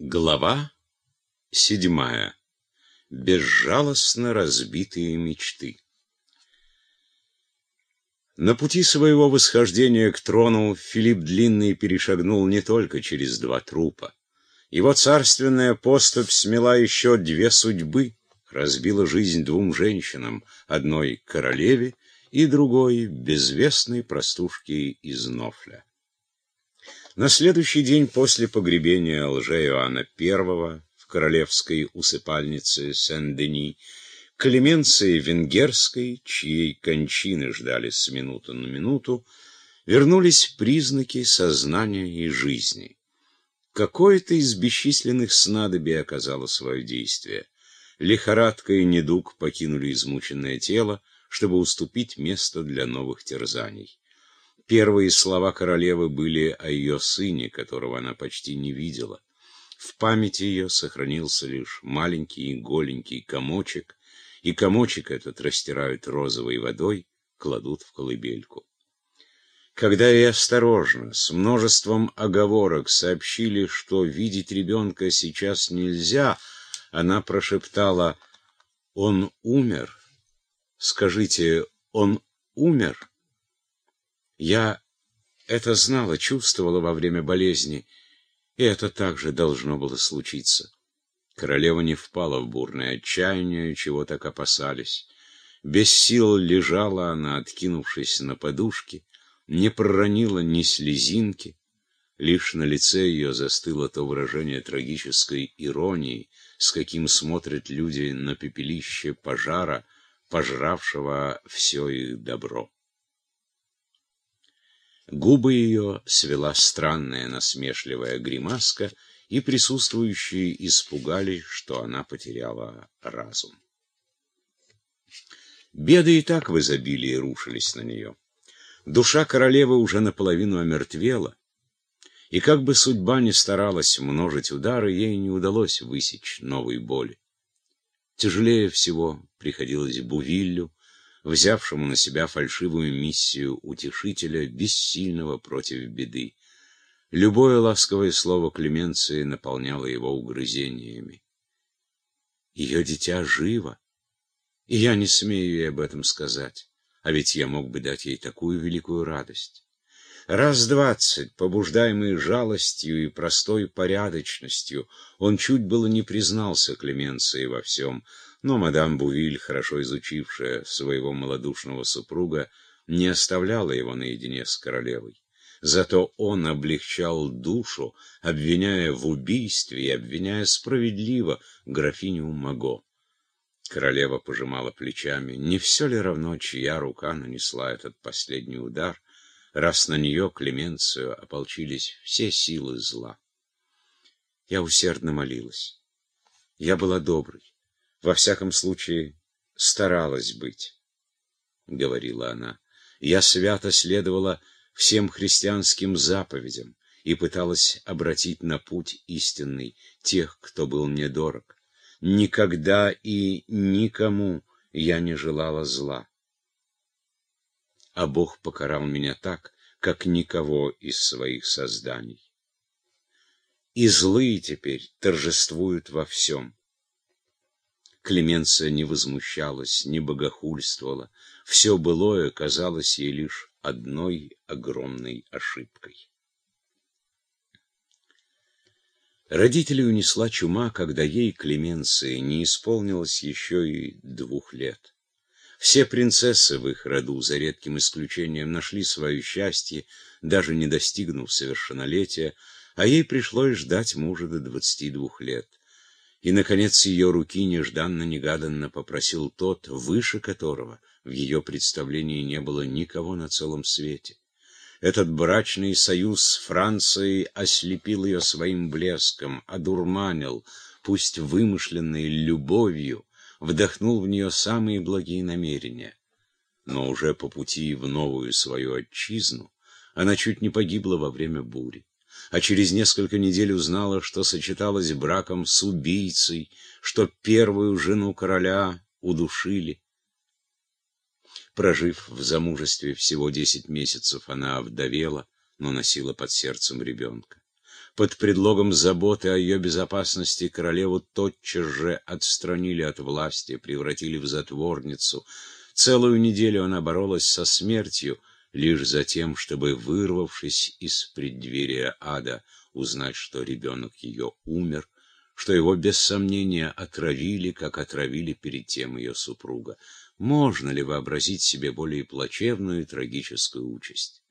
Глава седьмая. Безжалостно разбитые мечты. На пути своего восхождения к трону Филипп Длинный перешагнул не только через два трупа. Его царственная поступь смела еще две судьбы, разбила жизнь двум женщинам, одной королеве и другой безвестной простушке из Нофля. На следующий день после погребения лже-Иоанна I в королевской усыпальнице Сен-Дени Клеменции Венгерской, чьей кончины ждали с минуты на минуту, вернулись признаки сознания и жизни. Какое-то из бесчисленных снадобий оказало свое действие. Лихорадка и недуг покинули измученное тело, чтобы уступить место для новых терзаний. Первые слова королевы были о ее сыне, которого она почти не видела. В памяти ее сохранился лишь маленький голенький комочек, и комочек этот растирают розовой водой, кладут в колыбельку. Когда ей осторожно, с множеством оговорок сообщили, что видеть ребенка сейчас нельзя, она прошептала «Он умер? Скажите, он умер?» Я это знала, чувствовала во время болезни, и это также должно было случиться. Королева не впала в бурное отчаяние, чего так опасались. Без сил лежала она, откинувшись на подушке, не проронила ни слезинки, лишь на лице ее застыло то выражение трагической иронии, с каким смотрят люди на пепелище пожара, пожравшего все их добро. Губы ее свела странная насмешливая гримаска, и присутствующие испугались, что она потеряла разум. Беды и так в изобилии рушились на нее. Душа королевы уже наполовину омертвела, и как бы судьба ни старалась множить удары, ей не удалось высечь новой боли. Тяжелее всего приходилось Бувиллю, взявшему на себя фальшивую миссию утешителя, бессильного против беды. Любое ласковое слово Клеменции наполняло его угрызениями. Ее дитя живо, и я не смею ей об этом сказать, а ведь я мог бы дать ей такую великую радость. Раз двадцать, побуждаемый жалостью и простой порядочностью, он чуть было не признался Клеменции во всем, но мадам Бувиль, хорошо изучившая своего малодушного супруга, не оставляла его наедине с королевой. Зато он облегчал душу, обвиняя в убийстве и обвиняя справедливо графиню Маго. Королева пожимала плечами. Не все ли равно, чья рука нанесла этот последний удар, раз на нее, Клеменцию, ополчились все силы зла? Я усердно молилась. Я была доброй во всяком случае, старалась быть, — говорила она. Я свято следовала всем христианским заповедям и пыталась обратить на путь истинный тех, кто был мне дорог. Никогда и никому я не желала зла. А Бог покарал меня так, как никого из своих созданий. И злые теперь торжествуют во всем. Клеменция не возмущалась, не богохульствовала. Все былое казалось ей лишь одной огромной ошибкой. Родителей унесла чума, когда ей, Клеменции, не исполнилось еще и двух лет. Все принцессы в их роду, за редким исключением, нашли свое счастье, даже не достигнув совершеннолетия, а ей пришлось ждать мужа до двадцати двух лет. И, наконец, ее руки нежданно-негаданно попросил тот, выше которого в ее представлении не было никого на целом свете. Этот брачный союз с Францией ослепил ее своим блеском, одурманил, пусть вымышленной любовью, вдохнул в нее самые благие намерения. Но уже по пути в новую свою отчизну она чуть не погибла во время бури а через несколько недель узнала, что сочеталась браком с убийцей, что первую жену короля удушили. Прожив в замужестве всего десять месяцев, она овдовела, но носила под сердцем ребенка. под предлогом заботы о ее безопасности королеву тотчас же отстранили от власти, превратили в затворницу. Целую неделю она боролась со смертью, лишь за тем, чтобы, вырвавшись из преддверия ада, узнать, что ребенок ее умер, что его без сомнения отравили, как отравили перед тем ее супруга. Можно ли вообразить себе более плачевную и трагическую участь?